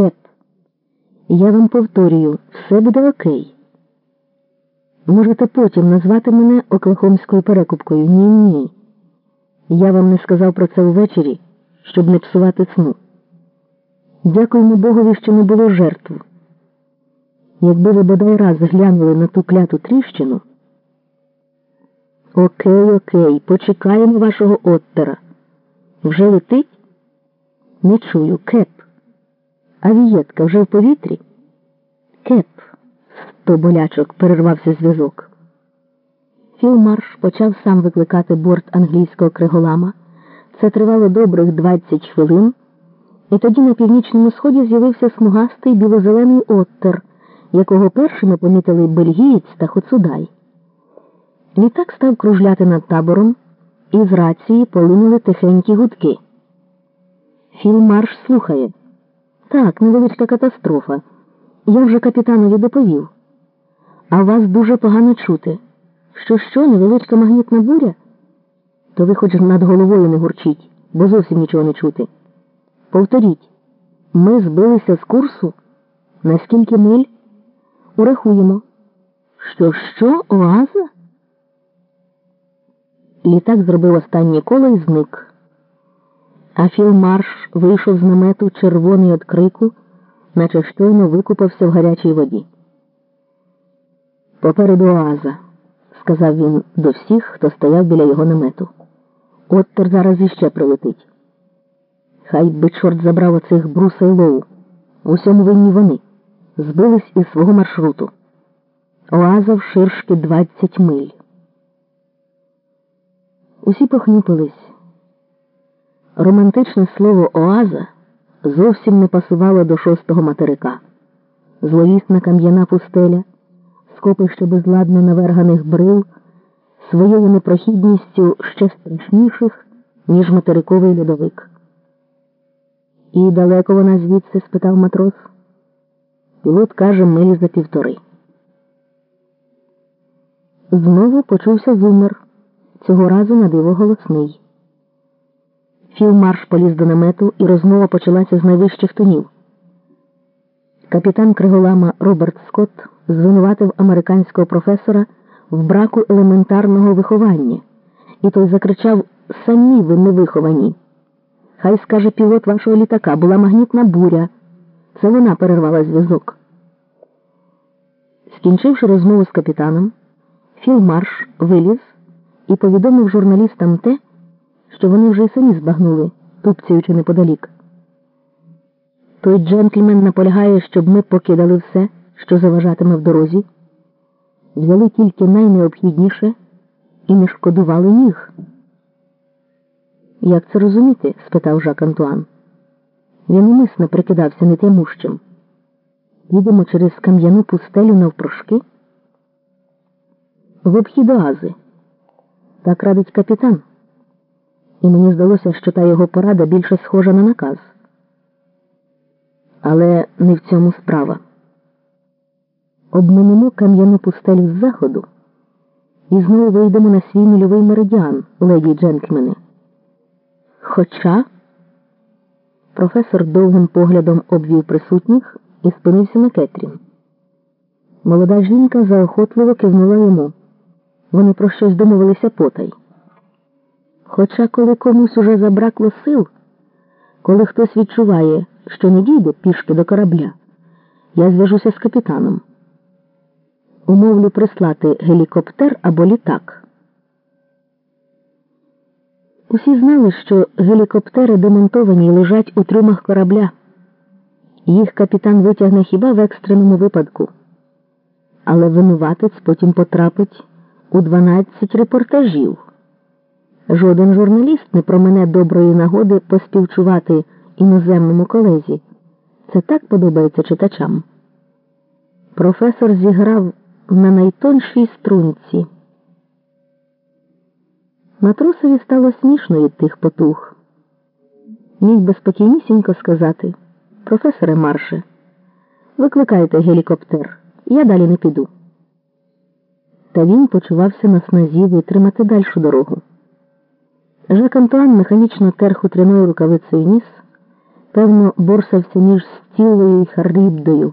Кеп. Я вам повторюю, все буде окей. Можете потім назвати мене Оклахомською перекупкою. Ні, ні. Я вам не сказав про це увечері, щоб не псувати сну. Дякуємо Богові, що не було жертв. Якби ви бодай раз глянули на ту кляту тріщину. Окей, окей, почекаємо вашого оттера. Вже летить? Не чую. Кеп. Авієтка вже в повітрі? Кеп. Сто болячок перервався зв'язок. Філмарш почав сам викликати борт англійського криголама. Це тривало добрих 20 хвилин, і тоді на північному сході з'явився смугастий білозелений оттер, якого першими помітили бельгієць та Хоцудай. Літак став кружляти над табором, і з рації полинули тихенькі гудки. Філмарш слухає. Так, невеличка катастрофа. Я вже капітанові доповів. А вас дуже погано чути. Що що, невеличка магнітна буря? То ви хоч над головою не гурчіть, бо зовсім нічого не чути. Повторіть, ми збилися з курсу? На скільки миль? Урахуємо. Що, що, оаза? Літак зробив останнє коло і зник. А Філмарш вийшов з намету червоний від крику, наче щойно викупався в гарячій воді. Попереду оаза, сказав він до всіх, хто стояв біля його намету. Оттер зараз іще прилетить. Хай би чорт забрав оцих бруса й лоу. У всьому винні вони. Збились із свого маршруту. Оаза в ширшки 20 миль. Усі похнюпились. Романтичне слово оаза зовсім не пасувало до шостого материка. Зловісна кам'яна пустеля, скопище безладно наверганих брил, своєю непрохідністю ще страшніших, ніж материковий льодовик. І далеко вона звідси? спитав матрос. Пілот каже, милі за півтори. Знову почувся зумер, цього разу на диво голосний. Філмарш поліз до намету, і розмова почалася з найвищих тонів. Капітан Криголама Роберт Скотт звинуватив американського професора в браку елементарного виховання, і той закричав Самі ви не виховані. Хай скаже пілот вашого літака, була магнітна буря. Це вона перервала зв'язок. Скінчивши розмову з капітаном, Філмарш виліз і повідомив журналістам те, що вони вже й самі збагнули, тупцюючи неподалік. Той джентльмен наполягає, щоб ми покидали все, що заважатиме в дорозі, взяли тільки найнеобхідніше і не шкодували ніг. Як це розуміти? спитав Жак Антуан. Він умисно прикидався нетямущим. Їдемо через кам'яну пустелю навпрошки. В обхід оази. Так радить капітан. І мені здалося, що та його порада більше схожа на наказ. Але не в цьому справа. Обминемо кам'яну пустелю з заходу і знову вийдемо на свій нульовий меридіан, леді джентльмени. Хоча професор довгим поглядом обвів присутніх і спинився на Кетрін. Молода жінка заохотливо кивнула йому. Вони про щось домовилися потай. Хоча, коли комусь уже забракло сил, коли хтось відчуває, що не дійде пішки до корабля, я зв'яжуся з капітаном. Умовлю прислати гелікоптер або літак. Усі знали, що гелікоптери демонтовані і лежать у трюмах корабля. Їх капітан витягне хіба в екстреному випадку. Але винуватець потім потрапить у 12 репортажів. Жоден журналіст не промене доброї нагоди поспівчувати іноземному колезі. Це так подобається читачам. Професор зіграв на найтоншій струнці. Матросові стало смішно від тих потух. Міг би спокійнісінько сказати професоре Марше, викликайте гелікоптер, я далі не піду. Та він почувався на сназі витримати дальшу дорогу. Жак Антуан механічно тер хутряною рукавицею ніс, Певно, борсався між стілою і Харибдою.